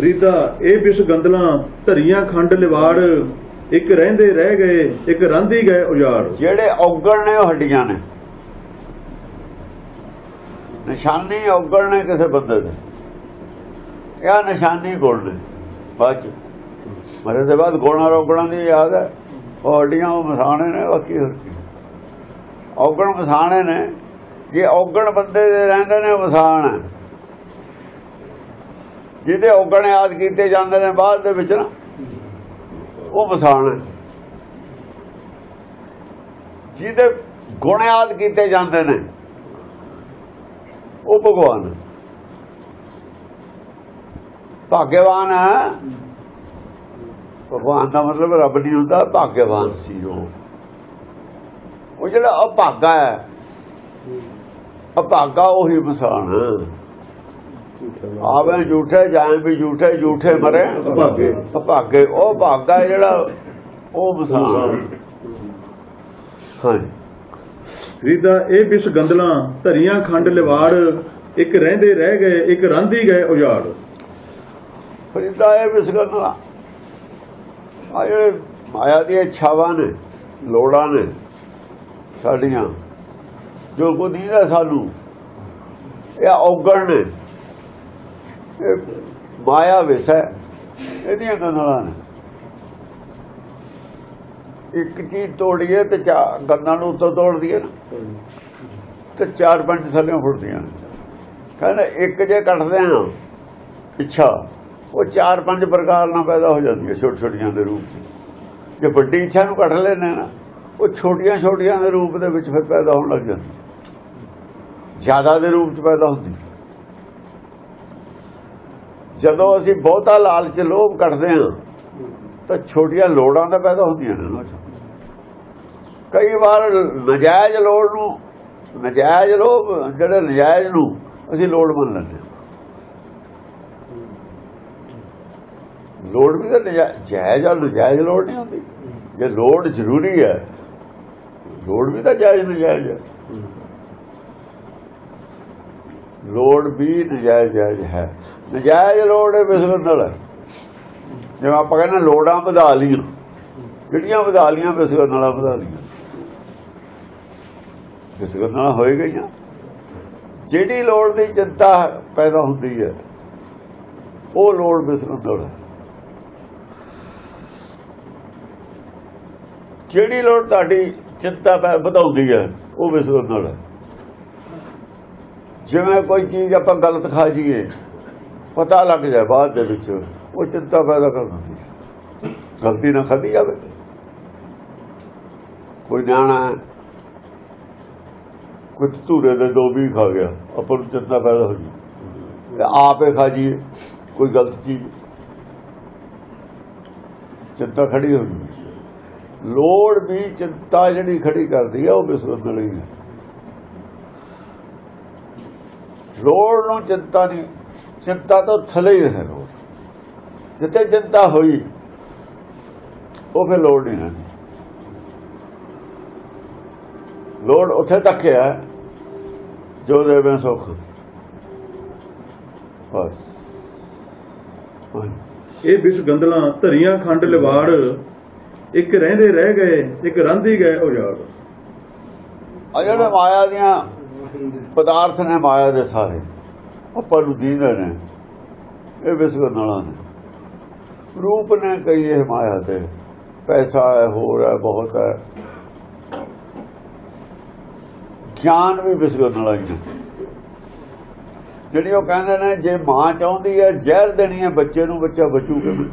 ਰੀਤਾ, ਇਹ ਬਿਸ ਗੰਦਲਾਂ ਧਰੀਆਂ ਖੰਡ ਲਿਵਾੜ, ਇੱਕ ਰਹਿੰਦੇ ਰਹਿ ਗਏ, ਇੱਕ ਰਾਂਦੀ ਗਏ ਉਜਾੜ। ਜਿਹੜੇ ਔਗਣ ਨੇ ਉਹ ਹੱਡੀਆਂ ਨੇ। ਨਿਸ਼ਾਨੀ ਔਗਣ ਨੇ ਕਿਸੇ ਬੰਦੇ ਦੇ। ਇਹ ਨਿਸ਼ਾਨੀ ਗੁਣ ਨੇ, ਬਾਅਦ ਚ। ਮਰੇ ਦੇ ਬਾਅਦ ਗੁਣਾਂ ਰੋਗਣਾ ਦੀ ਯਾਦ ਹੈ। ਉਹ ਹੱਡੀਆਂ, ਉਹ ਮਸਾਣੇ ਨੇ, ਬਾਕੀ ਹੋਰ ਕੀ। ਔਗਣ ਮਸਾਣੇ ਨੇ। ਜੇ ਔਗਣ ਬੰਦੇ ਦੇ ਰਹਿੰਦੇ ਨੇ ਮਸਾਣ ਹੈ। ਜਿਹਦੇ ਔਗਣ ਯਾਦ ਕੀਤੇ ਜਾਂਦੇ ਨੇ ਬਾਅਦ ਦੇ ਵਿੱਚ ਨਾ, ਉਹ ਮਸਾਣ ਹੈ। ਜਿਹਦੇ ਗੁਣ ਯਾਦ ਕੀਤੇ ਜਾਂਦੇ ਨੇ, ਉਹ ਭਗਵਾਨ ਹੈ। ਹੈ। ਭਗਵਾਨ ਦਾ ਮਤਲਬ ਰੱਬ ਨਹੀਂ ਹੁੰਦਾ ਭਾਗਿਆਵਾਨ ਸੀ ਉਹ। ਉਹ ਜਿਹੜਾ ਅਭਾਗਾ ਹੈ, ਅਭਾਗਾ ਉਹੀ ਮਸਾਨ ਆਵੇ ਝੂਠੇ ਜਾਏ ਵੀ ਝੂਠੇ ਝੂਠੇ ਮਰੇ। ਭਾਗੇ। ਭਾਗੇ। ਉਹ ਭਾਗਾ ਹੈ ਜਿਹੜਾ ਉਹ ਮਸਾਨ ਹਾਂਜੀ ਰੀਤਾ ਇਹ ਬਿਸ ਗੰਦਲਾਂ ਧਰੀਆਂ ਖੰਡ ਲਿਵਾੜ ਇੱਕ ਰਹਿੰਦੇ ਰਹਿ ਗਏ ਇੱਕ ਰਾਂਦੀ ਗਏ ਉਜਾੜ। ਫਰੀਦਾ ਇਹ ਵਿਸਗਨ ਵਾਲਾ ਆ ਜਿਹੜੇ ਮਾਇਆ ਦੀਆਂ ਇੱਛਾਵਾਂ ਨੇ ਲੋੜਾਂ ਨੇ ਸਾਡੀਆਂ ਜੋ ਕੋ ਦੀਦਾ ਸਾਨੂੰ ਇਹ ਔਗਣ ਨੇ। ਇਹ ਮਾਇਆ ਵਿਸੈ ਇਹਦੀਆਂ ਗੰਨਾਂ ਨੇ। ਇੱਕ ਚੀਜ਼ ਤੋੜੀਏ ਤੇ ਚਾਰ ਗੰਨਾਂ ਨੂੰ ਉੱਤੋਂ ਤੋੜ ਦਈਏ ਨਾ। ਤੇ ਚਾਰ ਪੰਜ ਥੱਲੇ ਫੁੱਟਦੀਆਂ ਨੇ। ਕਹਿੰਦੇ ਇੱਕ ਜੇ ਕੱਟਦੇ ਆ ਇੱਛਾ ਉਹ ਚਾਰ ਪੰਜ ਪ੍ਰਕਾਰ ਨਾਲ ਪੈਦਾ ਹੋ ਜਾਂਦੀ ਹੈ ਛੋਟੀ ਛੋਟੀਆਂ ਦੇ ਰੂਪ 'ਚ। ਜੇ ਵੱਡੀ ਇੱਛਾ ਨੂੰ ਕੱਟ ਲੈਂਦੇ ਨਾ ਉਹ ਛੋਟੀਆਂ ਛੋਟੀਆਂ ਦੇ ਰੂਪ ਦੇ ਵਿੱਚ ਫਿਰ ਪੈਦਾ ਹੋਣ ਲੱਗ ਜਾਂਦੀ। ਜ਼ਿਆਦਾ ਦੇ ਰੂਪ 'ਚ ਪੈਦਾ ਹੁੰਦੀ। ਜਦੋਂ ਅਸੀਂ ਬਹੁਤਾ ਲਾਲਚ ਲੋਭ ਕੱਢਦੇ ਹਾਂ, ਤਾਂ ਛੋਟੀਆਂ ਲੋੜਾਂ ਤਾਂ ਪੈਦਾ ਹੁੰਦੀਆਂ ਨੇ। ਉਹਨਾਂ ਕਈ ਵਾਰ ਨਜਾਇਜ਼ ਲੋੜ ਨੂੰ, ਨਜਾਇਜ਼ ਲੋਭ, ਜਿਹੜੇ ਨਜਾਇਜ਼ ਨੂੰ ਅਸੀਂ ਲੋੜ ਮੰਨ ਲੈਂਦੇ ਲੋੜ ਵੀ ਤਾਂ ਨਜਾ- ਜਾਇਜ਼ ਔਰ ਨਜਾਇਜ਼ ਲੋੜ ਨਹੀਂ ਹੁੰਦੀ। ਜੇ ਲੋੜ ਜ਼ਰੂਰੀ ਹੈ, ਲੋੜ ਵੀ ਤਾਂ ਜਾਇਜ਼ ਨਜਾਇਜ਼ ਹੈ। ਲੋੜ ਵੀ ਨਜਾਇਜ਼ ਜਾਇਜ਼ ਹੈ। ਨਜਾਇਜ਼ ਲੋੜ ਹੈ ਬਿਸਗੰਦਲ ਹੈ ਜਿਵੇਂ ਆਪਾਂ ਕਹਿੰਦੇ ਲੋੜਾਂ ਵਧਾ ਲਈਆਂ। ਜਿਹੜੀਆਂ ਵਧਾ ਲਈਆਂ ਨਾਲ ਵਧਾ ਲਈਆਂ। ਨਾਲ ਹੋਏ ਗਈਆਂ। ਜਿਹੜੀ ਲੋੜ ਦੀ ਚਿੰਤਾ ਪੈਦਾ ਹੁੰਦੀ ਹੈ, ਉਹ ਲੋੜ ਬਿਸਗੰਦਲ ਹੈ। ਜਿਹੜੀ ਲੋੜ ਤੁਹਾਡੀ ਚਿੰਤਾ ਵਧਾਉਂਦੀ ਹੈ, ਉਹ ਵਿਸਵੰਦਲ ਹੈ। ਜਿਵੇਂ ਕੋਈ ਚੀਜ਼ ਆਪਾਂ ਗਲਤ ਖਾ ਜੀਏ ਪਤਾ ਲੱਗ ਜਾਏ ਬਾਅਦ ਦੇ ਵਿੱਚ ਉਹ ਚਿੰਤਾ ਪੈਦਾ ਕਰ ਦਿੰਦੀ ਹੈ। ਗਲਤੀ ਨਾ ਖਾਧੀ ਜਾਵੇ। ਕੋਈ ਨਿਆਣਾ ਹੈ, ਕੁਝ ਧੂਰੇ ਦੇ ਦੋ ਵੀ ਖਾ ਗਿਆ ਆਪਾਂ ਨੂੰ ਚਿੰਤਾ ਪੈਦਾ ਹੋ ਗਈ ਤੇ ਆਪੇ ਖਾ ਜੀਏ ਕੋਈ ਗਲਤ ਚੀਜ਼। ਚਿੰਤਾ ਖੜੀ ਹੋ। ਗਈ ਲੋੜ ਵੀ ਚਿੰਤਾ ਜਿਹੜੀ ਖੜੀ ਕਰਦੀ ਹੈ ਉਹ ਬਿਸਵੰਦਲ ਹੀ ਹੈ। ਲੋੜ ਨੂੰ ਚਿੰਤਾ ਨਹੀਂ ਚਿੰਤਾ ਤੋਂ ਥੱਲੇ ਹੀ ਰਹੇ ਲੋੜ ਜਿੱਥੇ ਚਿੰਤਾ ਹੋਈ ਉਹ ਫਿਰ ਲੋੜ ਨਹੀਂ ਰਹਿੰਦੀ ਲੋੜ ਉੱਥੇ ਤੱਕ ਹੈ ਜੋ ਦੇਵੇ ਸੁਖ ਬਸ। ਇਹ ਬਿਸ ਗੰਦਲਾਂ ਧਰੀਆਂ ਖੰਡ ਲਿਵਾੜ ਇੱਕ ਰਹਿੰਦੇ ਰਹਿ ਗਏ ਇੱਕ ਰਾਂਦੀ ਗਏ ਉਜਾੜ ਆ ਜਿਹੜੇ ਮਾਇਆ ਦੀਆਂ ਪਦਾਰਥ ਨੇ ਮਾਇਆ ਦੇ ਸਾਰੇ। ਆਪਾਂ ਨੂੰ ਦੀਦੇ ਨੇ, ਇਹ ਵਿਸਗਨ ਨਾਲਾਂ ਨੇ ਰੂਪ ਨੇ ਕਈ ਇਹ ਮਾਇਆ ਦੇ ਪੈਸਾ ਹੈ, ਹੋਰ ਹੈ, ਬਹੁਤ ਹੈ। ਗਿਆਨ ਵੀ ਵਿਸਗਨ ਨਾਲਾਂ ਹੀ ਜਿਹੜੀ ਉਹ ਕਹਿੰਦੇ ਨੇ, ਜੇ ਮਾਂ ਚਾਹੁੰਦੀ ਹੈ, ਜ਼ਹਿਰ ਦੇਣੀ ਹੈ ਬੱਚੇ ਨੂੰ, ਬੱਚਾ ਬਚੂ ਕਿਵੇਂ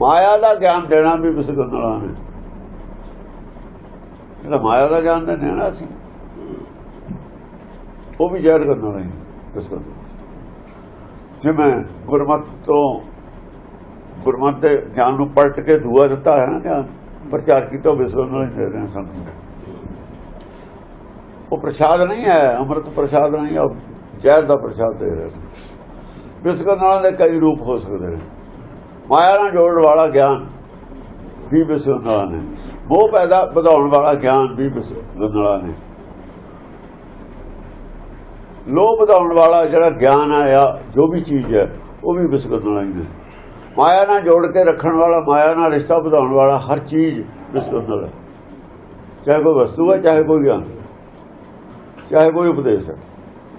ਮਾਇਆ ਦਾ ਗਿਆਨ ਦੇਣਾ ਵੀ ਵਿਸਗਨ ਨਾਲਾਂ ਨੇ। ਜਿਹੜਾ ਮਾਇਆ ਦਾ ਗਿਆਨ ਦਿੰਦੇ ਆ ਨਾ ਅਸੀਂ। ਉਹ ਵੀ ਜ਼ਹਿਰ ਕਰਨ ਵਾਲਾ ਹੀ ਇਸ ਜਿਵੇਂ ਗੁਰਮਤ ਤੋਂ ਗੁਰਮਤ ਦੇ ਗਿਆਨ ਨੂੰ ਪਲਟ ਕੇ ਦੂਆ ਦਿੱਤਾ ਹੈ ਨਾ ਗਿਆਨ ਪ੍ਰਚਾਰ ਕੀਤਾ ਵਿਸਵ ਨਾਲ ਦੇ ਰਹੇ ਹਾਂ ਉਹ ਪ੍ਰਸ਼ਾਦ ਨਹੀਂ ਹੈ, ਅੰਮ੍ਰਿਤ ਪ੍ਰਸ਼ਾਦ ਨਹੀਂ ਹੈ ਜ਼ਹਿਰ ਦਾ ਪ੍ਰਸ਼ਾਦ ਦੇ ਰਹੇ ਵਿਸਵ ਨਾਲ ਦੇ ਕਈ ਰੂਪ ਹੋ ਸਕਦੇ ਨੇ। ਮਾਇਆ ਨਾਲ ਜੋੜਨ ਵਾਲਾ ਗਿਆਨ ਵੀ ਵਿਸਵ ਨਾਲ ਨੇ। ਮੋਹ ਪੈਦਾ ਵਧਾਉਣ ਵਾਲਾ ਗਿਆਨ ਵੀ ਵਿਸਵ ਨਾਲ ਨੇ। ਲੋਭ ਵਧਾਉਣ ਵਾਲਾ ਜਿਹੜਾ ਗਿਆਨ ਆਇਆ ਜੋ ਵੀ ਚੀਜ਼ ਹੈ, ਉਹ ਵੀ ਵਿਸਗੰਦਲਾ ਹੀ ਨੇ। ਮਾਇਆ ਨਾਲ ਜੋੜ ਕੇ ਰੱਖਣ ਵਾਲਾ, ਮਾਇਆ ਨਾਲ ਰਿਸ਼ਤਾ ਵਧਾਉਣ ਵਾਲਾ ਹਰ ਚੀਜ਼ ਵਿਸਗੰਦਲ ਹੈ। ਚਾਹੇ ਕੋਈ ਵਸਤੂ ਹੈ, ਚਾਹੇ ਕੋਈ ਗਿਆਨ ਚਾਹੇ ਕੋਈ ਉਪਦੇਸ਼ ਹੈ,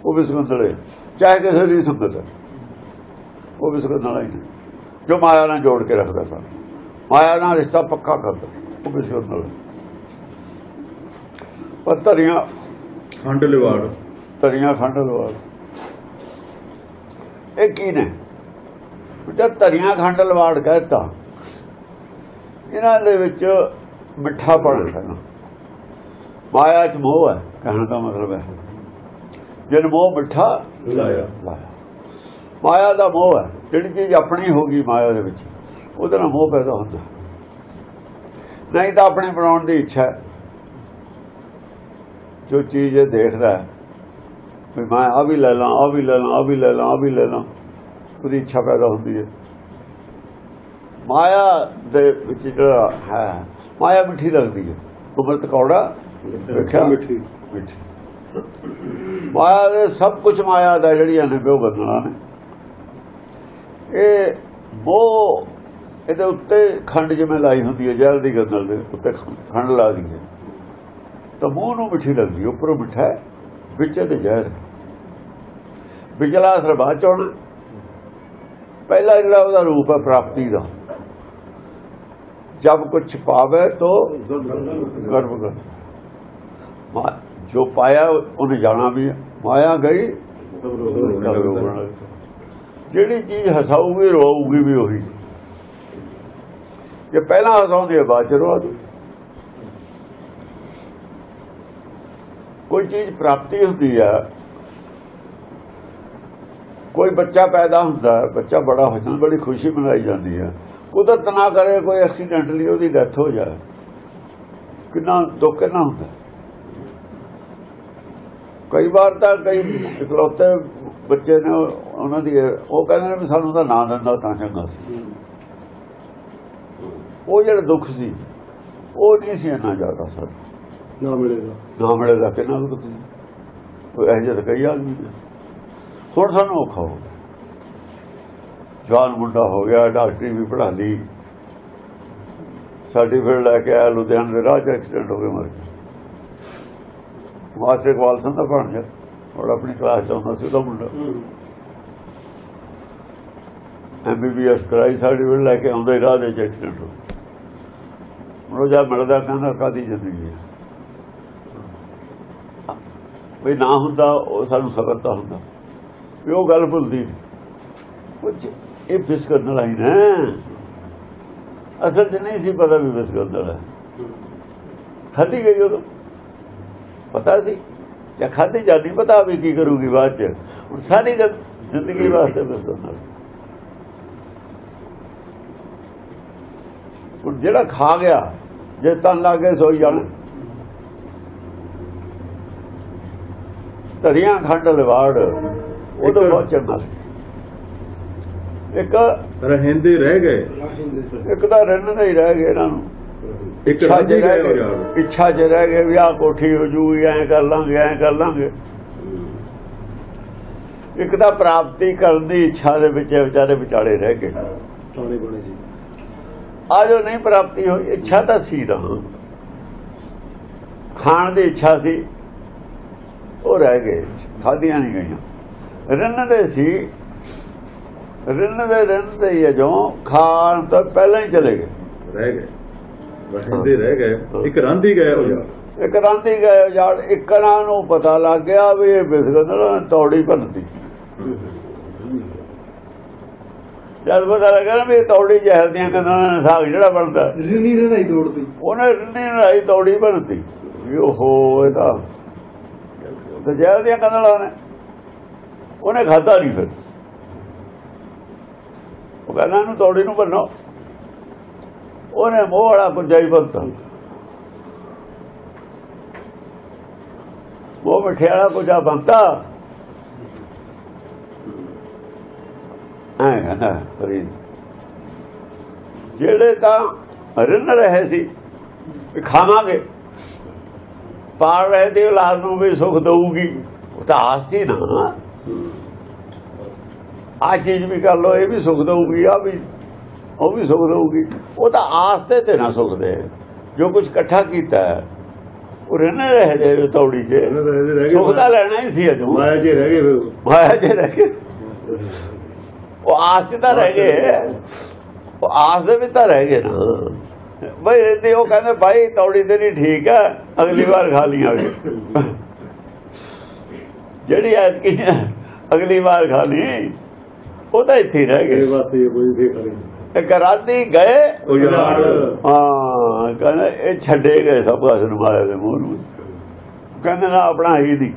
ਉਹ ਵਿਸਗੰਦਲ ਹੈ ਚਾਹੇ ਕਿਸੇ ਦੀ ਸੰਗਤ ਹੈ, ਉਹ ਵਿਸਗੰਦਲਾ ਹੀ ਜੋ ਮਾਇਆ ਨਾਲ ਜੋੜ ਕੇ ਰੱਖਦਾ ਸਾਨੂੰ ਮਾਇਆ ਨਾਲ ਰਿਸ਼ਤਾ ਪੱਕਾ ਕਰਦਾ, ਉਹ ਵਿਸਗੰਦਲ ਹੈ। ਪਰ ਧਰੀਆਂ ਖੰਡ ਲਿਵਾੜ। ਧਰੀਆਂ ਖੰਡ ਲਵਾੜ ਇਹ ਕੀ ਨੇ? ਜਦ ਧਰੀਆਂ ਖੰਡ ਲਵਾੜ ਕਹਿੰਦਾ ਇਹਨਾਂ ਦੇ ਵਿੱਚ ਮਿੱਠਾ ਪਣ ਹੈ ਮਾਇਆ ਚ ਮੋਹ ਹੈ ਕਹਿਣ ਦਾ ਮਤਲਬ ਹੈ। ਜਦ ਮੋਹ ਮਿੱਠਾ ਲਾਇਆ। ਮਾਇਆ ਦਾ ਮੋਹ ਹੈ ਜਿਹੜੀ ਚੀਜ਼ ਆਪਣੀ ਹੋ ਗਈ ਮਾਇਆ ਦੇ ਵਿੱਚ ਉਹਦੇ ਨਾਲ ਮੋਹ ਪੈਦਾ ਹੁੰਦਾ। ਨਹੀਂ ਤਾਂ ਆਪਣੇ ਬਣਾਉਣ ਦੀ ਇੱਛਾ ਜੋ ਚੀਜ਼ ਇਹ ਦੇਖਦਾ ਵੀ ਮੈਂ ਆ ਵੀ ਲੈ ਲਾਂ ਆ ਵੀ ਲੈ ਲਾਂ ਆ ਵੀ ਲੈ ਲਾਂ ਆ ਵੀ ਲੈ ਲਾਂ। ਉਹਦੀ ਇੱਛਾ ਪੈਦਾ ਹੁੰਦੀ ਹੈ। ਮਾਇਆ ਦੇ ਵਿੱਚ ਜਿਹੜਾ ਹੈ ਮਾਇਆ ਮਿੱਠੀ ਲੱਗਦੀ ਹੈ। ਉਮਰਤ ਕੌੜਾ ਵੇਖਿਆ ਮਿੱਠੀ। ਮਿੱਠੀ। ਮਾਇਆ ਦੇ ਸਭ ਕੁਝ ਮਾਇਆ ਦਾ ਜਿਹੜੀਆਂ ਨੇ ਉਹ ਬੰਦਨਾ ਨੇ। ਇਹ ਉਹ ਇਹਦੇ ਉੱਤੇ ਖੰਡ ਜਿਵੇਂ ਲਾਈ ਹੁੰਦੀ ਹੈ ਜ਼ਹਿਰ ਦੀ ਗੰਦਲ ਦੇ ਉੱਤੇ ਖੰਡ ਲਾ ਦਈਏ ਤਾਂ ਮੂੰਹ ਨੂੰ ਮਿੱਠੀ ਲੱਗਦੀ ਉੱਪਰੋਂ ਮਿੱਠਾ ਵਿੱਚ ਤੇ ਜ਼ਹਿਰ ਹੈ ਅਸਰ ਬਾਅਦ ਚ ਆਉਣਾ। ਪਹਿਲਾ ਜਿਹੜਾ ਉਹਦਾ ਰੂਪ ਹੈ ਪ੍ਰਾਪਤੀ ਦਾ। ਜਦ ਕੁਛ ਪਾਵੇ ਤੋ ਗਰਭ ਕਰ ਜੋ ਪਾਇਆ, ਉਹਨੇ ਜਾਣਾ ਵੀ ਮਾਇਆ ਗਈ ਤਬ ਜਿਹੜੀ ਚੀਜ਼ ਹਸਾਊਗੀ ਰਵਾਊਗੀ ਵੀ ਉਹੀ। ਜੇ ਪਹਿਲਾਂ ਹਸਾਉਂਦੀ ਹੈ, ਬਾਅਦ ਚ ਰਵਾ ਕੋਈ ਚੀਜ਼ ਪ੍ਰਾਪਤੀ ਹੁੰਦੀ ਹੈ ਕੋਈ ਬੱਚਾ ਪੈਦਾ ਹੁੰਦਾ ਬੱਚਾ ਬੜਾ ਹੋ ਜਾਂਦਾ ਬੜੀ ਖੁਸ਼ੀ ਮਨਾਈ ਜਾਂਦੀ ਹੈ ਕੁਦਰਤ ਨਾ ਕਰੇ ਕੋਈ ਐਕਸੀਡੈਂਟਲੀ ਉਹਦੀ ਡੈਥ ਹੋ ਜਾਏ। ਕਿੰਨਾ ਦੁੱਖ ਕਿੰਨਾ ਹੁੰਦਾ। ਕਈ ਵਾਰ ਤਾਂ ਕਈ ਇਕਲੌਤੇ ਬੱਚੇ ਨੇ ਉਹ- ਉਹਨਾਂ ਦੀ ਉਹ ਕਹਿੰਦੇ ਨੇ ਵੀ ਸਾਨੂੰ ਤਾਂ ਨਾਂ ਦਿੰਦਾ ਤਾਂ ਚੰਗਾ ਸੀ। ਉਹ ਜਿਹੜਾ ਦੁੱਖ ਸੀ ਉਹ ਨਹੀਂ ਸੀ ਇੰਨਾ ਜ਼ਿਆਦਾ ਸਰ ਨਾ ਮਿਲੇਗਾ ਨਾ ਮਿਲੇ ਦਾ ਕਿੰਨਾ ਦੁੱਖ ਸੀ। ਉਹ ਇਹ ਜਿਹਾ ਕਈ ਆਦਮੀ ਨੇ। ਹੁਣ ਸਾਨੂੰ ਔਖਾ ਹੋ ਗਿਆ। ਜਵਾਨ ਮੁੰਡਾ ਹੋ ਗਿਆ, ਡਾਕਟਰੀ ਵੀ ਪੜ੍ਹਾ ਲਈ। ਸਰਟੀਫਿਕੇਟ ਲੈ ਕੇ ਆਇਆ ਲੁਧਿਆਣਾ ਦੇ ਰਾਹ 'ਚ ਐਕਸੀਡੈਂਟ ਹੋ ਗਿਆ ਮਰ ਗਿਆ। ਮਾਸਟਰ ਇਕਬਾਲ ਸਿੰਘ ਦਾ ਬਣ ਗਿਆ। ਔਰ ਆਪਣੀ ਕਲਾਸ ਚ ਆਉਂਦਾ ਸੀ ਉਹਦਾ ਮੁੰਡਾ। ਐਮਬੀਬੀਐਸ ਕਰਾਈ ਸਰਟੀਫਿਕੇਟ ਲੈ ਕੇ ਆਉਂਦਾ ਹੀ ਰਾਹ ਦੇ 'ਚ ਐਕਸੀਡੈਂਟ ਹੋ ਗਿਆ। ਹੁਣ ਉਹ ਮਿਲਦਾ ਕਹਿੰਦਾ ਕਾਦੀ ਜ਼ਿੰਦਗੀ ਹੈ? ਵੀ ਨਾ ਹੁੰਦਾ, ਉਹ ਸਾਨੂੰ ਸਬਰ ਤਾਂ ਹੁੰਦਾ। ਵੀ ਉਹ ਗੱਲ ਭੁੱਲਦੀ ਨਹੀਂ ਕੁਝ ਇਹ ਫਿਸ ਕਰਨ ਵਾਲਾ ਹੀ ਨਾ। ਅਸਲ 'ਚ ਨਹੀਂ ਸੀ ਪਤਾ ਵੀ ਫਿਸ ਕਰਨ ਵਾਲਾ ਖਾਦੀ ਗਈ ਉਦੋਂ। ਪਤਾ ਸੀ। ਜਾਂ ਖਾਦੀ ਜਾਂਦੀ ਪਤਾ ਵੀ ਕੀ ਕਰੂਗੀ ਬਾਅਦ 'ਚ। ਹੁਣ ਸਾਰੀ ਗੱਲ ਜ਼ਿੰਦਗੀ ਵਾਸਤੇ ਫਿਸ ਵਾਲਾ ਹੁਣ ਜਿਹੜਾ ਖਾ ਗਿਆ, ਜੇ ਤਨ ਲਾਗੇ ਸੋਈ ਜਾਣ। ਧਰੀਆਂ ਖੰਡ, ਲਵਾੜ। ਉਹ ਤੋਂ ਬਹੁਤ ਚੰਗਾ ਸੀ। ਇੱਕ ਰਹਿੰਦੇ ਰਹਿ ਗਏ। ਇੱਕ ਤਾਂ ਰਹਿਣ ਹੀ ਰਹਿ ਗਏ ਇਹਨਾਂ ਨੂੰ। ਇੱਕ ਰਹਿ ਗਏ ਇੱਛਾ 'ਚ ਰਹਿ ਗਏ ਵੀ ਆਹ ਕੋਠੀ ਹੋ ਜੂਗੀ ਐਂ ਕਰ ਲਾਂਗੇ ਐਂ ਕਰ ਲਾਂਗੇ। ਇੱਕ ਤਾਂ ਪ੍ਰਾਪਤੀ ਕਰਨ ਦੀ ਇੱਛਾ ਦੇ ਵਿੱਚ ਵਿਚਾਰੇ ਵਿਚਾਲੇ ਰਹਿ ਗਏ। ਤਾਣੇ ਬਣੇ ਜੀ। ਆ ਜੋ ਨਹੀਂ ਪ੍ਰਾਪਤੀ ਹੋਈ ਇੱਛਾ ਤਾਂ ਸੀ ਨਾ ਖਾਣ ਦੀ ਇੱਛਾ ਸੀ ਉਹ ਰਹਿ ਗਏ ਖਾਧੀਆਂ ਨਹੀਂ ਗਈਆਂ। ਰਿੰਨ ਦੇ ਸੀ। ਰਿੰਨ ਦੇ ਰਿੰਨ ਦੇ ਹੀ ਜੋ ਖਾਣ ਤੋਂ ਪਹਿਲਾਂ ਹੀ ਚਲੇ ਗਏ। ਰਹਿ ਗਏ। ਰਹਿੰਦੇ ਰਹਿ ਗਏ। ਇੱਕ ਰਾਂਧੀ ਗਏ ਉਜਾੜ ਇੱਕ ਰਾਂਦੀ ਗਏ ਜਾੜ ਇੱਕਣਾ ਨੂੰ ਪਤਾ ਲੱਗ ਗਿਆ ਵੀ ਇਹ ਬਿਸਗੰਦਲਾ ਤੌੜੀ ਭੰਨਤੀ ਜਦ ਪਤਾ ਲੱਗਾ ਨਾ ਵੀ ਇਹ ਤੌੜੀ ਜ਼ਹਿਰ ਦੀਆਂ ਕੰਨਾਂ ਨਾਲ ਸਾਗ ਜਿਹੜਾ ਬਣਦਾ। ਰਿਣੀ ਰਣਾਈ ਤੋੜਦੀ। ਉਹਨੇ ਰਿੰਨੀ ਲੜਾਈ ਤੌੜੀ ਭੰਨਤੀ ਵੀ ਓਹੋ ਇਹ ਤਾਂ ਤੇ ਜ਼ਹਿਰ ਦੀਆਂ ਕੰਨਾਂ ਨਾਲ ਨੇ ਉਹਨੇ ਖਾਧਾ ਨਹੀਂ ਫਿਰ। ਉਹ ਕਹਿੰਦਾ ਇਹਨੂੰ ਤੋੜੀ ਨੂੰ ਬੰਨੋ ਉਹਨੇ ਮੋਹ ਵਾਲਾ ਕੁੰਜਾ ਬੰਤਾ ਉਹ ਮਿੱਠੇ ਵਾਲਾ ਬੰਤਾ ਐ ਕਹਿੰਦਾ ਫਰੀਦ। ਜਿਹੜੇ ਤਾਂ ਰਿੰਨ ਰਹੇ ਸੀ ਖਾਵਾਂਗੇ, ਪਾਲ ਰਹੇ ਦੀ ਔਲਾਦ ਨੂੰ ਵੀ ਸੁਖ ਦਊਗੀ, ਉਹ ਤਾਂ ਆਸ ਸੀ ਨਾ। ਆ ਚੀਜ਼ ਵੀ ਕਰ ਲੋ ਇਹ ਵੀ ਸੁਖ ਦਊਗੀ ਆ ਵੀ ਉਹ ਵੀ ਸੁਖ ਦਊਗੀ। ਉਹ ਤਾਂ ਆਸ ਤੇ ਤੇ ਨਾ ਸੁਖ ਦੇ ਜੋ ਕੁਝ ਇਕੱਠਾ ਕੀਤਾ ਉਹ ਰਹਿਣਾ ਰਹਿ ਜੇ ਤੌੜੀ 'ਚ। ਸੁਖ ਤਾਂ ਲੈਣਾ ਹੀ ਸੀ ਅਜੂ। ਮਾਇਆ ਜੀ ਰਹਿ ਗਏ ਫਿਰ। ਮਾਇਆ ਜੇ ਰਹਿ ਗਏ। ਉਹ ਆਸ 'ਚ ਤਾਂ ਰਹਿ ਗਏ। ਉਹ ਆਸ ਦੇ ਵਿੱਚ ਤਾਂ ਰਹਿ ਗਏ ਨਾ। ਬਈ ਰਹਿੰਦੇ ਉਹ ਕਹਿੰਦੇ ਭਾਈ ਤੌੜੀ ਤੇਰੀ ਠੀਕ ਹੈ ਅਗਲੀ ਵਾਰ ਖਾ ਲਈ ਆਗੇ ਜਿਹੜੀ ਐਤਕੀ ਅਗਲੀ ਵਾਰ ਖਾ ਲਈ। ਉਹ ਤਾਂ ਇੱਥੇ ਰਹਿ ਗਏ। ਵਾਸਤੇ ਕੋਈ ਫੇਰ ਕਰੇ ਇੱਕ ਰਾਤੀ ਗਏ। ਉਜਾੜ ਹਾਂ ਕਹਿੰਦਾ ਇਹ ਛੱਡੇ ਗਏ ਸਭ ਕੁਝ ਮਾਇਆ ਦੇ ਮੂੰਹ ਨੂੰ। ਕਹਿੰਦੇ ਨਾ ਆਪਣਾ ਹੀ ਨਹੀਂ।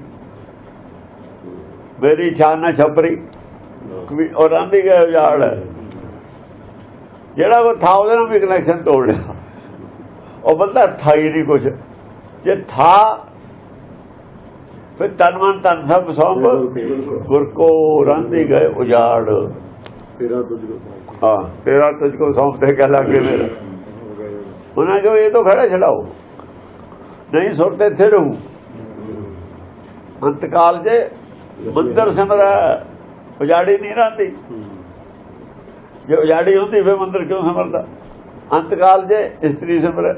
ਮੇਰੀ ਛਾਨ ਨਾ ਛਪਰੀ। ਉਹ ਰਾਂਦੀ ਗਏ ਉਜਾੜ। ਜਿਹੜਾ ਕੋ ਥਾ ਉਹਦੇ ਨਾਲ ਵੀ ਕਨੈਕਸ਼ਨ ਤੋੜ ਲਿਆ। ਉਹ ਬੰਦਾ ਥਾ ਹੀ ਨਹੀਂ ਕੁਛ। ਜੇ ਥਾ ਫਿਰ ਤਨ ਮਨ ਤਨ ਸਭ ਸੌਂਪ ਗੁਰ ਕੋ ਰਾਂਦੀ ਗਏ ਉਜਾੜ। ਤੇਰਾ ਦੁੱਧ ਕੋ ਸਾਥ ਹਾਂ ਤੇਰਾ ਤੁਝ ਕੋ ਸੌਂਪਦੇ ਕਹਿ ਲਾਗੇ ਮੇਰਾ। ਉਹਨਾਂ ਕਹੋ ਇਹ ਤਾਂ ਖੜਾ ਛਡਾਓ। ਨਹੀਂ ਸੁਰਤ ਇੱਥੇ ਰਹੂ। ਅੰਤਕਾਲ ਜੇ ਮੰਦਰ ਸਿਮਰਾ ਉਜਾੜੀ ਨਹੀਂ ਰਹਿੰਦੀ ਜੇ ਉਜਾੜੀ ਹੁੰਦੀ ਫੇ ਮੰਦਰ ਕਿਉਂ ਸਿਮਰਦਾ? ਅੰਤਕਾਲ ਜੇ ਇਸਤਰੀ ਸਿਮਰ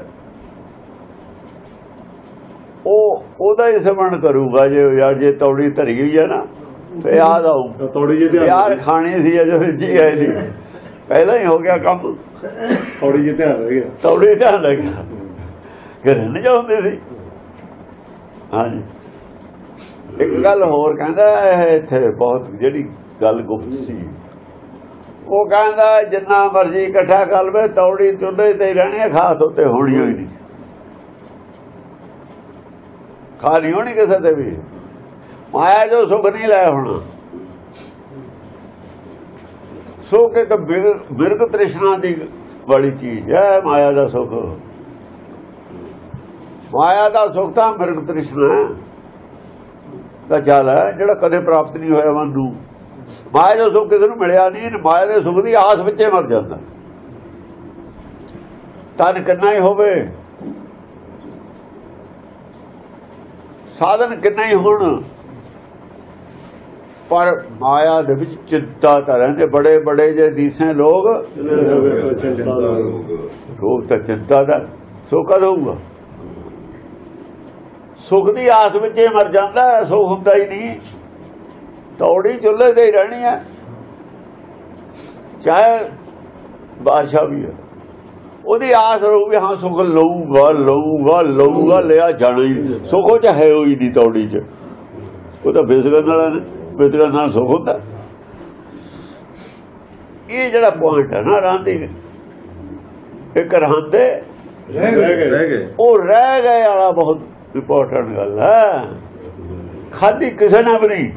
ਉਹ ਉਹਦਾ ਹੀ ਸਿਮਰਨ ਕਰੂਗਾ ਜੇ ਉਜਾੜ ਜੇ ਤੌੜੀ ਧਰੀ ਹੋਈ ਹੈ ਨਾ ਫੇ ਯਾਦ ਆਊ। ਤੌੜੀ ਜੇ ਧਿਆਨ ਯਾਰ ਖਾਣੀ ਸੀ ਅਜੇ ਜੀ ਹੈ ਨਹੀਂ। ਪਹਿਲਾਂ ਹੀ ਹੋ ਗਿਆ ਕੰਮ। ਤੌੜੀ ਜੇ ਧਿਆਨ ਰਹਿ ਗਿਆ ਤੌੜੀ ਧਿਆਨ ਲੱਗਿਆ ਘਰੇ ਨਹੀਂ ਜਾਂਦੇ ਸੀ। ਹਾਂਜੀ। ਇੱਕ ਗੱਲ ਹੋਰ ਕਹਿੰਦਾ ਇੱਥੇ ਬਹੁਤ ਜਿਹੜੀ ਗੱਲ ਗੁਪਤ ਸੀ। ਉਹ ਕਹਿੰਦਾ ਜਿੰਨਾ ਮਰਜ਼ੀ ਇਕੱਠਾ ਕਰ ਲਵੇ ਤੌੜੀ ਚੁੱਲ੍ਹੇ ਤੇ ਰਹਿਣੀ ਖਾਸ ਉੱਤੇ ਹੋਣੀ ਹੋਈ ਨਹੀਂ। ਖਾ ਹੋਣੀ ਕਿਸੇ ਤੇ ਵੀ। ਮਾਇਆ ਜੋ ਸੁਖ ਨਹੀਂ ਲੈ ਹੋਣਾ। ਸੁਖ ਇੱਕ ਬਿਰਗ ਤ੍ਰਿਸ਼ਨਾ ਦੀ ਵਾਲੀ ਚੀਜ਼ ਹੈ, ਮਾਇਆ ਦਾ ਸੁਖ। ਮਾਇਆ ਦਾ ਸੁਖ ਤਾਂ ਬਿਰਗ ਤ੍ਰਿਸ਼ਨਾ ਦਾ ਚਾਲ ਹੈ, ਜਿਹੜਾ ਕਦੇ ਪ੍ਰਾਪਤ ਨਹੀਂ ਹੋਇਆ ਮਨ ਨੂੰ। ਮਾਇਆ ਦਾ ਸੁਖ ਕਿਸੇ ਨੂੰ ਮਿਲਿਆ ਨਹੀਂ ਮਾਇਆ ਦੇ ਸੁਖ ਦੀ ਆਸ ਵਿੱਚੇ ਮਰ ਜਾਂਦਾ। ਤਨ ਕਿੰਨਾ ਹੀ ਹੋਵੇ। ਸਾਧਨ ਕਿੰਨਾ ਹੀ ਹੋਣ। ਪਰ ਮਾਇਆ ਦੇ ਵਿੱਚ ਚਿੰਤਾ ਤਾਂ ਰਹਿੰਦੇ ਬੜੇ ਬੜੇ ਜੇ ਦੀਸੇ ਲੋਕ। ਰੋਗ ਤਾਂ ਚਿੰਤਾ ਦਾ ਸੋ ਕਦ ਹੋਊਗਾ ਸੁਖ ਦੀ ਆਸ ਵਿੱਚ ਹੀ ਮਰ ਜਾਂਦਾ, ਸੁਖ ਹੁੰਦਾ ਹੀ ਨਹੀਂ। ਤੌੜੀ ਚੁੱਲ੍ਹੇ ਤੇ ਹੀ ਰਹਿਣੀ ਹੈ। ਚਾਹੇ ਬਾਦਸ਼ਾਹ ਵੀ ਹੈ ਉਹਦੀ ਆਸ ਰਹੂਗੀ ਹਾਂ ਸੁਖ ਲਊਗਾ ਲਊਗਾ ਲਊਗਾ ਲਿਆ ਜਾਣਾ ਹੀ। ਸੁਖ ਚ ਹੈ ਹੋਈ ਨਹੀਂ ਤੌੜੀ ਚ। ਉਹ ਤਾਂ ਬੇਸਗਨ ਵਾਲਾ ਨੇ ਬੇਸਗਨ ਨਾਲ ਸੁਖ ਹੁੰਦਾ। ਇਹ ਜਿਹੜਾ ਪੁਆਇੰਟ ਹੈ ਨਾ ਰਾਂਦੀ ਇੱਕ ਰਾਂਦੇ ਰਹਿ ਗਏ ਰਹਿ ਗਏ। ਉਹ ਰਹਿ ਗਏ ਵਾਲਾ ਬਹੁਤ ਇੰਪੋਰਟੈਂਟ ਗੱਲ ਹੈ। ਖਾਦੀ ਕਿਸੇ ਨੇ ਵੀ ਨਹੀਂ।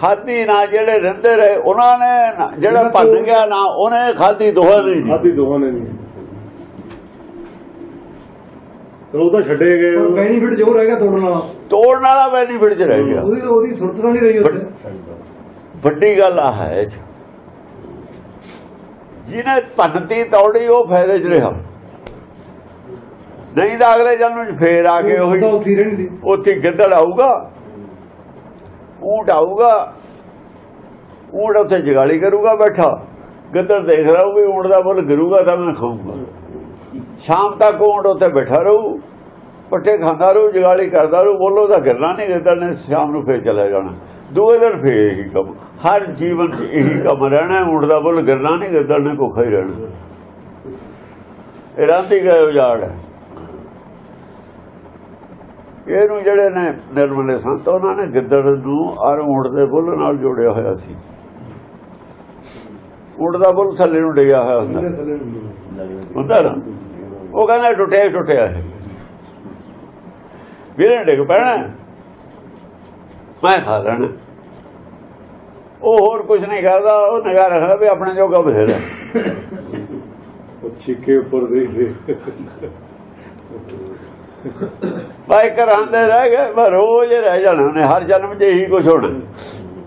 ਖਾਦੀ ਨਾ ਜਿਹੜੇ ਰਹਿੰਦੇ ਰਹੇ ਉਹਨਾਂ ਨੇ ਜਿਹੜਾ ਭੰਨ ਗਿਆ ਨਾ ਉਹਨੇ ਖਾਦੀ ਦੋਹਾਂ ਨੇ ਨਹੀਂ। ਆਦੀ ਦੋਹਾਂ ਨੇ ਨਹੀਂ। ਚਲੋ ਉਹ ਤਾਂ ਛੱਡੇ ਗਏ। ਬੈਨੀਫਿਟ ਜੋ ਰਹਿ ਗਿਆ ਤੋੜਨ ਵਾਲਾ। ਤੋੜਨ ਵਾਲਾ ਬੈਨੀਫਿਟ ਚ ਰਹਿ ਗਿਆ। ਉਹਦੀ ਉਹਦੀ ਸੁਰਤ ਨਾਲ ਨਹੀਂ ਰਹੀ ਉੱਥੇ। ਵੱਡੀ ਗੱਲ ਆ ਹੈ। ਜਿਹਨੇ ਭੰਨਤੀ ਤੋੜੀ ਉਹ ਫਾਇਦੇ 'ਚ ਰਿਹਾ। ਨਹੀਂ ਤਾਂ ਅਗਲੇ ਜਨਮ 'ਚ ਫੇਰ ਆ ਕੇ ਉਹ ਉੱਥੇ ਗਿੱਦੜ ਆਊਗਾ। ਊਂਟ ਆਊਗਾ, ਊਂਟ ਉੱਥੇ ਜਗਾਲੀ ਕਰੂਗਾ ਬੈਠਾ। ਗਿੱਦੜ ਦੇਖ ਰਿਹਾ ਵੀ ਊਂਟ ਦਾ ਬੁੱਲ ਗਿਰੂਗਾ ਤਾਂ ਮੈਂ ਖਾਊਂਗਾ। ਸ਼ਾਮ ਤੱਕ ਊਂਟ ਉੱਥੇ ਬੈਠਾ ਰਹੂ, ਪੱਠੇ ਖਾਂਦਾ ਰਹੂ, ਜਗਾਲੀ ਕਰਦਾ ਰਹੂ ਬੋਲੋ ਤਾਂ ਗਿਰਨਾ ਨਹੀਂ ਗਿੱਦੜ ਨੇ ਸ਼ਾਮ ਨੂੰ ਫੇਰ ਚਲਾ ਜਾਣਾ। ਦੂਏ ਦਿਨ ਫੇਰ ਇਹੀ ਕੰਮ, ਹਰ ਜੀਵਨ 'ਚ ਇਹੀ ਕੰਮ ਰਹਿਣਾ, ਊਂਟ ਦਾ ਬੁੱਲ ਗਿਰਨਾ ਨਹੀਂ ਗਿੱਦੜ ਨੇ ਭੁੱਖਾ ਹੀ ਰਹਿਣਾ। ਇਹ ਰਾਂਤੀ ਗਏ ਉਜਾੜ। ਇਹਨੂੰ ਜਿਹੜੇ ਨੇ ਨਿਰਮਲੇ ਸੰਤ ਉਹਨਾਂ ਨੇ ਗਿੱਦੜ ਨੂੰ ਅਰ ਊਂਟ ਦੇ ਬੁੱਲ ਨਾਲ ਜੋੜਿਆ ਹੋਇਆ ਸੀ। ਊਂਟ ਦਾ ਬੁੱਲ ਥੱਲੇ ਨੂੰ ਡਿੱਗਿਆ ਹੋਇਆ ਹੁੰਦਾ। ਹੁੰਦਾ। ਨਾ? ਉਹ ਕਹਿੰਦਾ ਟੁੱਟਿਆ ਟੁੱਟਿਆ ਹੈ। ਵੀਰੇ ਡਿੱਗ ਪੈਣਾ ਮੈਂ ਖਾ ਲੈਣਾ। ਉਹ ਹੋਰ ਕੁਝ ਨਹੀਂ ਕਰਦਾ ਉਹ ਨਿਗਾਹ ਰੱਖਦਾ ਵੀ ਆਪਣੇ ਜੋਗਾ ਬਥੇਰਾ ਉਹ ਛਿੱਕੇ ਉੱਪਰ ਦੇਖ ਭਾਈ ਕਰਾਂਦੇ ਰਹਿ ਗਏ ਮੈਂ ਰੋਜ਼ ਰਹਿ ਜਾਣਾ ਉਹਨੇ ਹਰ ਜਨਮ 'ਚ ਇਹੀ ਕੁਝ ਹੋਣਾ।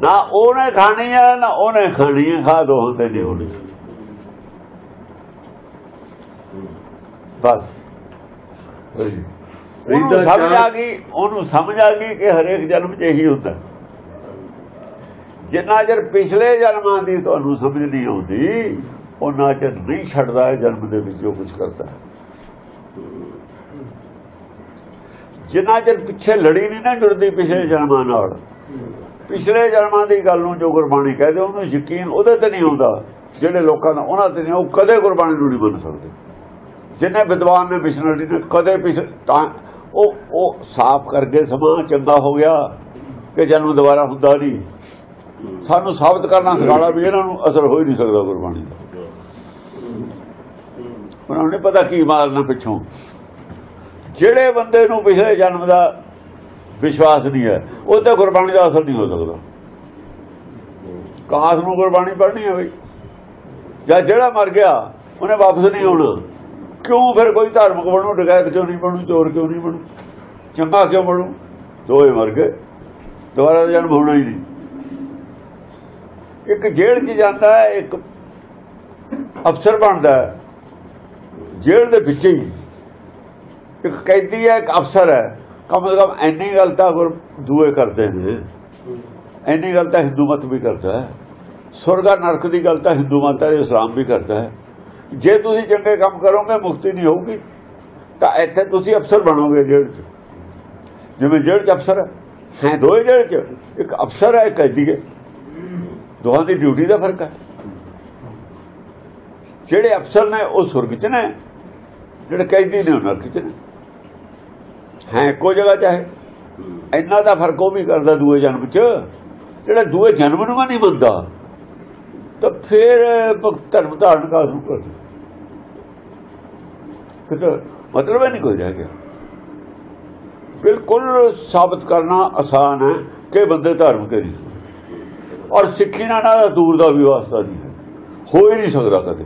ਨਾ ਉਹਨੇ ਖਾਣੀ ਹੈ ਨਾ ਉਹਨੇ ਖਾਣੀ ਹੈ ਖਾ ਦੋ ਹੁੰਦੇ ਨਹੀਂ ਹੋਣੀ। ਬਸ। ਰੀਤਾ ਸਮਝ ਆ ਗਈ ਉਹਨੂੰ ਸਮਝ ਆ ਗਈ ਕਿ ਹਰੇਕ ਜਨਮ 'ਚ ਇਹੀ ਹੁੰਦਾ। ਜਿੰਨਾ ਚਿਰ ਪਿਛਲੇ ਜਨਮਾਂ ਦੀ ਤੁਹਾਨੂੰ ਸਮਝ ਨਹੀਂ ਆਉਂਦੀ ਉਹਨਾਂ ਚਿਰ ਨਹੀਂ ਛੱਡਦਾ ਜਨਮ ਦੇ ਵਿੱਚ ਜੋ ਕੁਝ ਕਰਦਾ ਹੈ। ਜਿੰਨਾ ਚਿਰ ਪਿੱਛੇ ਲੜੀ ਨਹੀਂ ਨਾ ਜੁੜਦੀ ਪਿਛਲੇ ਜਨਮਾਂ ਨਾਲ, ਪਿਛਲੇ ਜਨਮਾਂ ਦੀ ਗੱਲ ਨੂੰ ਜੋ ਗੁਰਬਾਣੀ ਕਹਦੇ, ਉਹਨੂੰ ਯਕੀਨ ਉਹਦੇ ਤੇ ਨਹੀਂ ਆਉਂਦਾ, ਜਿਹੜੇ ਲੋਕਾਂ ਦਾ ਉਹਨਾਂ ਤੇ ਨਹੀਂ, ਉਹ ਕਦੇ ਗੁਰਬਾਣੀ ਨੂੰ ਨਹੀਂ ਮੰਨ ਸਕਦੇ। ਜਿੰਨੇ ਵਿਦਵਾਨ ਨੇ ਮਿਸ਼ਨਰੀ ਨੇ, ਕਦੇ ਪਿਛ, ਤਾਂ ਉਹ ਉਹ ਸਾਫ਼ ਕਰਕੇ ਸਮਾਂ ਚੰਗਾ ਹੋ ਗਿਆ ਕਿ ਜਨਮ ਦੁਬਾਰਾ ਹੁੰਦਾ ਨਹੀਂ। ਸਾਨੂੰ ਸਾਬਤ ਕਰਨਾ ਸਿਖਾਲਾ ਵੀ ਇਹਨਾਂ ਨੂੰ ਅਸਰ ਹੋ ਹੀ ਨਹੀਂ ਸਕਦਾ ਗੁਰਬਾਣੀ ਦਾ। ਉਹਨਾਂ ਨੂੰ ਨਹੀਂ ਪਤਾ ਕੀ ਮਾਰਨਾ ਪਿੱਛੋਂ। ਜਿਹੜੇ ਬੰਦੇ ਨੂੰ ਪਿਛਲੇ ਜਨਮ ਦਾ ਵਿਸ਼ਵਾਸ ਨਹੀਂ ਹੈ, ਉਹ ਤਾਂ ਗੁਰਬਾਣੀ ਦਾ ਅਸਰ ਨਹੀਂ ਹੋ ਸਕਦਾ। ਕਾਸ ਨੂੰ ਗੁਰਬਾਣੀ ਪੜ੍ਹਨੀ ਹੈ ਬਈ। ਜਾਂ ਜਿਹੜਾ ਮਰ ਗਿਆ, ਉਹਨੇ ਵਾਪਸ ਨਹੀਂ ਆਉਣਾ। ਕਿਉਂ ਫਿਰ ਕੋਈ ਧਾਰਮਿਕ ਬਣੂ, ਡਕੈਤ ਕਿਉਂ ਨਹੀਂ ਬਣੂ, ਚੋਰ ਕਿਉਂ ਨਹੀਂ ਬਣੂ? ਚੰਗਾ ਕਿਉਂ ਬਣੂ? ਦੋਏ ਮਰ ਗਏ। ਦੁਬਾਰਾ ਤਾਂ ਜਨਮ ਹੋਣਾ ਹੀ ਨਹੀਂ। ਇੱਕ ਜੇਲ੍ਹ 'ਚ ਜਾਂਦਾ ਹੈ, ਇੱਕ ਅਫਸਰ ਬਣਦਾ ਹੈ। ਜੇਲ੍ਹ ਦੇ ਵਿੱਚ ਹੀ ਇੱਕ ਕੈਦੀ ਹੈ, ਇੱਕ ਅਫਸਰ ਹੈ। ਕਮ ਸੇ ਕਮ ਐਨੀ ਗੱਲ ਤਾਂ ਗੁਰ ਦੂਏ ਕਰਦੇ ਨੇ। ਇੰਨੀ ਗੱਲ ਤਾਂ ਹਿੰਦੂ ਮਤ ਵੀ ਕਰਦਾ ਹੈ। ਸੁਰਗਾ ਨਰਕ ਦੀ ਗੱਲ ਤਾਂ ਹਿੰਦੂ ਮਤ ਹੈ, ਇਸਲਾਮ ਵੀ ਕਰਦਾ ਹੈ। ਜੇ ਤੁਸੀਂ ਚੰਗੇ ਕੰਮ ਕਰੋਗੇ, ਮੁਕਤੀ ਨਹੀਂ ਹੋਊਗੀ। ਤਾਂ ਇੱਥੇ ਤੁਸੀਂ ਅਫਸਰ ਬਣੋਗੇ ਜੇਲ੍ਹ 'ਚ। ਜਿਵੇਂ ਜੇਲ੍ਹ 'ਚ ਅਫਸਰ ਹੈ। ਹੈ ਦੋਏ ਜੇਲ੍ਹ 'ਚ। ਇੱਕ ਅਫਸਰ ਹੈ, ਇੱਕ ਕੈਦੀ ਹੈ। ਦੋਹਾਂ ਦੀ ਡਿਊਟੀ ਦਾ ਫ਼ਰਕ ਹੈ। ਜਿਹੜੇ ਅਫਸਰ ਨੇ, ਉਹ ਸੁਰਗ 'ਚ ਨੇ। ਜਿਹੜੇ ਕੈਦੀ ਨੇ, ਉਹ ਨਰਕ 'ਚ ਨੇ। ਹੈ ਇੱਕੋ ਜਗ੍ਹਾ ਚਾਹੇ। ਇੰਨਾ ਦਾ ਫ਼ਰਕ ਉਹ ਵੀ ਕਰਦਾ ਦੂਏ ਜਨਮ 'ਚ। ਜਿਹੜਾ ਦੂਏ ਜਨਮ ਨੂੰ ਨਹੀਂ ਮੰਨਦਾ ਤਾਂ ਫਿਰ ਧਰਮ ਧਾਰਨ ਕਾ ਸ਼ੁਰੂ ਕਰ ਕਿਤੇ ਮਤਲਬ ਨਹੀਂ ਕੋਈ ਰਹਿ ਗਿਆ। ਬਿਲਕੁਲ ਸਾਬਤ ਕਰਨਾ ਆਸਾਨ ਹੈ ਕਿ ਬੰਦੇ ਧਰਮ ਕਰੀ ਔਰ ਸਿੱਖੀ ਨਾਲ ਦੂਰ ਦਾ ਵੀ ਵਾਸਤਾ ਨਹੀਂ ਹੈ। ਹੋ ਹੀ ਨਹੀਂ ਸਕਦਾ ਕਦੇ।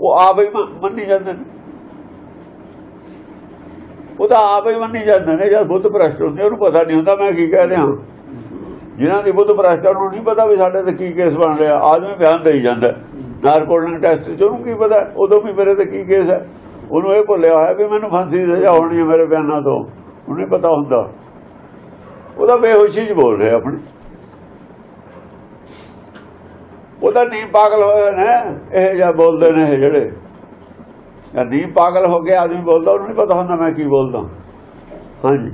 ਉਹ ਆਪ ਹੀ ਮੰਨੀ ਜਾਂਦੇ ਨੇ। ਉਹ ਤਾਂ ਆਪ ਹੀ ਮੰਨੀ ਜਾਂਦੇ ਨੇ, ਜਦ ਬੁੱਧ ਪ੍ਰਸ਼ਟ ਹੁੰਦੇ ਉਹਨੂੰ ਪਤਾ ਨਹੀਂ ਹੁੰਦਾ ਮੈਂ ਕੀ ਕਹਿ ਰਿਹਾ। ਜਿਨ੍ਹਾਂ ਦੀ ਬੁੱਧ ਪ੍ਰਸ਼ਟਾਂ ਨੂੰ ਨਹੀਂ ਪਤਾ ਵੀ ਸਾਡੇ ਤੇ ਕੀ ਕੇਸ ਬਣ ਰਿਹਾ। ਆਦਮੀ ਬਿਆਨ ਦੇਈ ਜਾਂਦਾ। ਨਾਰਕੋਟਿਕ ਟੈਸਟ ਚ ਕੀ ਪਤਾ? ਉਦੋਂ ਵੀ ਮੇਰੇ ਤੇ ਕੀ ਕੇਸ ਹੈ ਉਹਨੂੰ ਇਹ ਭੁੱਲਿਆ ਹੋਇਆ ਵੀ ਮੈਨੂੰ ਫਾਂਸੀ ਦੀ ਸਜ਼ਾ ਹੋਣੀ ਹੈ ਮੇਰੇ ਬਿਆਨਾਂ ਤੋਂ। ਉਹਨੂੰ ਪਤਾ ਹੁੰਦਾ। ਉਹਦਾ ਬੇਹੋਸ਼ੀ ਚ ਬੋਲ ਰਿਹਾ ਆਪਣੀ। ਉਹਦਾ ਨੀਂਦ ਪਾਗਲ ਹੋਇਆ ਨੇ, ਇਹ ਜਿਹਾ ਬੋਲਦੇ ਨੇ ਇਹ ਜਿਹੜੇ। ਜਾਂ ਪਾਗਲ ਹੋ ਗਿਆ ਆਦਮੀ ਬੋਲਦਾ ਉਹਨੂੰ ਨਹੀਂ ਪਤਾ ਹੁੰਦਾ ਮੈਂ ਕੀ ਬੋਲਦਾ। ਹਾਂਜੀ।